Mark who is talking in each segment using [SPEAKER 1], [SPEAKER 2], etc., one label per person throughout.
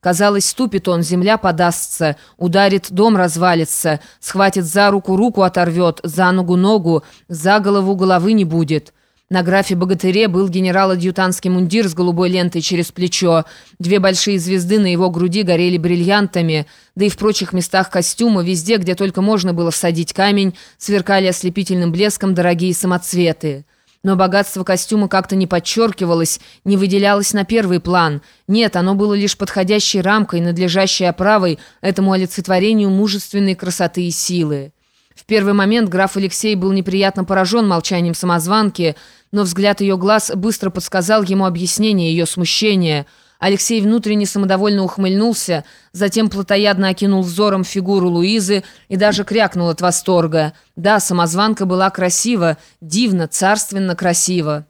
[SPEAKER 1] Казалось, ступит он, земля подастся, ударит, дом развалится, схватит за руку, руку оторвет, за ногу ногу, за голову головы не будет. На графе-богатыре был генерал-адъютантский мундир с голубой лентой через плечо. Две большие звезды на его груди горели бриллиантами, да и в прочих местах костюма, везде, где только можно было всадить камень, сверкали ослепительным блеском дорогие самоцветы. Но богатство костюма как-то не подчеркивалось, не выделялось на первый план. Нет, оно было лишь подходящей рамкой, надлежащей оправой этому олицетворению мужественной красоты и силы. В первый момент граф Алексей был неприятно поражен молчанием самозванки, но взгляд ее глаз быстро подсказал ему объяснение ее смущения – Алексей внутренне самодовольно ухмыльнулся, затем плотоядно окинул взором фигуру Луизы и даже крякнул от восторга. Да, самозванка была красива, дивно, царственно красива.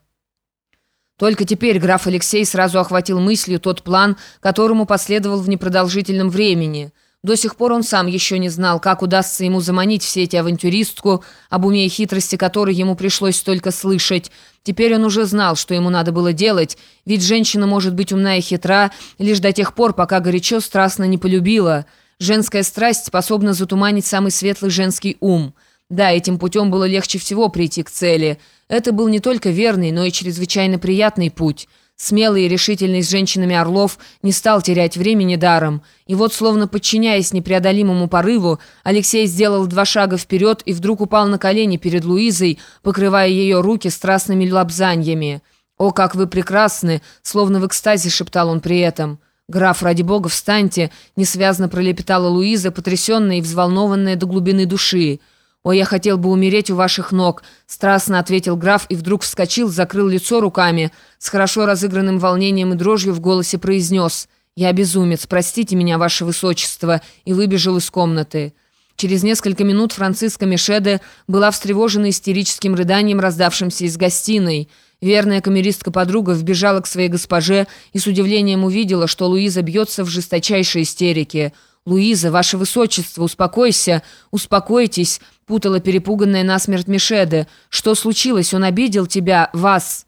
[SPEAKER 1] Только теперь граф Алексей сразу охватил мыслью тот план, которому последовал в непродолжительном времени – до сих пор он сам еще не знал, как удастся ему заманить все эти авантюристку, об уме и хитрости которой ему пришлось столько слышать. Теперь он уже знал, что ему надо было делать, ведь женщина может быть умна и хитра лишь до тех пор, пока горячо страстно не полюбила. Женская страсть способна затуманить самый светлый женский ум. Да, этим путем было легче всего прийти к цели. Это был не только верный, но и чрезвычайно приятный путь – Смелый и решительный с женщинами Орлов не стал терять времени даром. И вот, словно подчиняясь непреодолимому порыву, Алексей сделал два шага вперед и вдруг упал на колени перед Луизой, покрывая ее руки страстными лапзаньями. «О, как вы прекрасны!» — словно в экстазе шептал он при этом. «Граф, ради бога, встаньте!» — несвязно пролепетала Луиза, потрясенная и взволнованная до глубины души. «О, я хотел бы умереть у ваших ног», — страстно ответил граф и вдруг вскочил, закрыл лицо руками, с хорошо разыгранным волнением и дрожью в голосе произнес «Я безумец, простите меня, ваше высочество», и выбежал из комнаты. Через несколько минут Франциска Мишеде была встревожена истерическим рыданием, раздавшимся из гостиной. Верная камеристка-подруга вбежала к своей госпоже и с удивлением увидела, что Луиза бьется в жесточайшей истерике — «Луиза, ваше высочество, успокойся, успокойтесь», — путала перепуганная насмерть Мишеде. «Что случилось? Он обидел тебя, вас».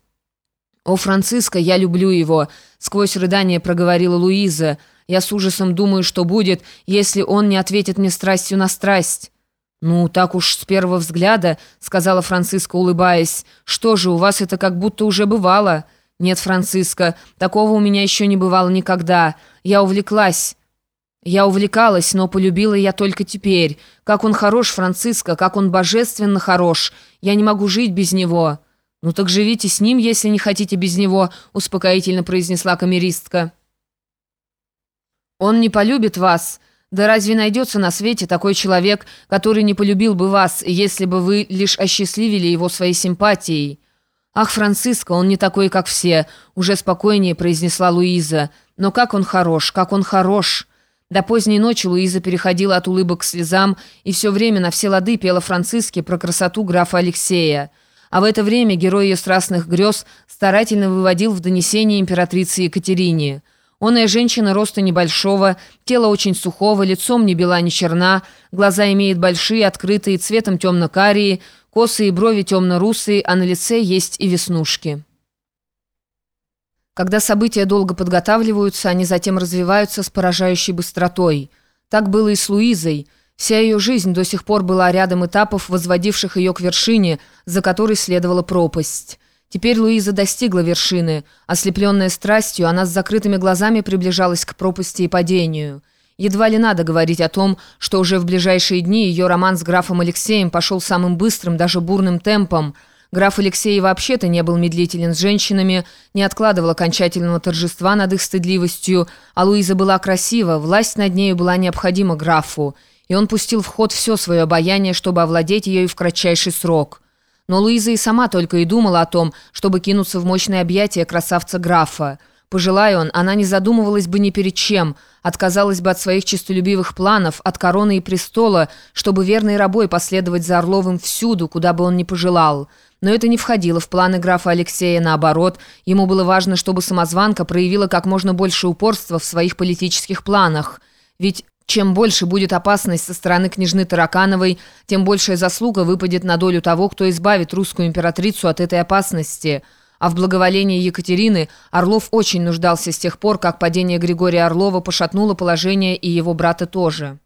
[SPEAKER 1] «О, Франциско, я люблю его», — сквозь рыдание проговорила Луиза. «Я с ужасом думаю, что будет, если он не ответит мне страстью на страсть». «Ну, так уж с первого взгляда», — сказала Франциска, улыбаясь. «Что же, у вас это как будто уже бывало?» «Нет, Франциска, такого у меня еще не бывало никогда. Я увлеклась». Я увлекалась, но полюбила я только теперь. Как он хорош, Франциско, как он божественно хорош. Я не могу жить без него». «Ну так живите с ним, если не хотите без него», — успокоительно произнесла камеристка. «Он не полюбит вас. Да разве найдется на свете такой человек, который не полюбил бы вас, если бы вы лишь осчастливили его своей симпатией?» «Ах, Франциско, он не такой, как все», — уже спокойнее произнесла Луиза. «Но как он хорош, как он хорош!» До поздней ночи Луиза переходила от улыбок к слезам и все время на все лады пела Франциске про красоту графа Алексея. А в это время герой ее страстных грез старательно выводил в донесение императрице Екатерине. Оная женщина роста небольшого, тело очень сухого, лицом ни бела, ни черна, глаза имеет большие, открытые, цветом темно-карие, косы и брови темно-русые, а на лице есть и веснушки. Когда события долго подготавливаются, они затем развиваются с поражающей быстротой. Так было и с Луизой. Вся ее жизнь до сих пор была рядом этапов, возводивших ее к вершине, за которой следовала пропасть. Теперь Луиза достигла вершины. Ослепленная страстью, она с закрытыми глазами приближалась к пропасти и падению. Едва ли надо говорить о том, что уже в ближайшие дни ее роман с графом Алексеем пошел самым быстрым, даже бурным темпом – Граф Алексей вообще-то не был медлителен с женщинами, не откладывал окончательного торжества над их стыдливостью, а Луиза была красива, власть над нею была необходима графу, и он пустил в ход все свое обаяние, чтобы овладеть ею в кратчайший срок. Но Луиза и сама только и думала о том, чтобы кинуться в мощное объятие красавца графа. Пожелая он, она не задумывалась бы ни перед чем, отказалась бы от своих честолюбивых планов, от короны и престола, чтобы верной рабой последовать за Орловым всюду, куда бы он ни пожелал». Но это не входило в планы графа Алексея, наоборот. Ему было важно, чтобы самозванка проявила как можно больше упорства в своих политических планах. Ведь чем больше будет опасность со стороны княжны Таракановой, тем большая заслуга выпадет на долю того, кто избавит русскую императрицу от этой опасности. А в благоволении Екатерины Орлов очень нуждался с тех пор, как падение Григория Орлова пошатнуло положение и его брата тоже.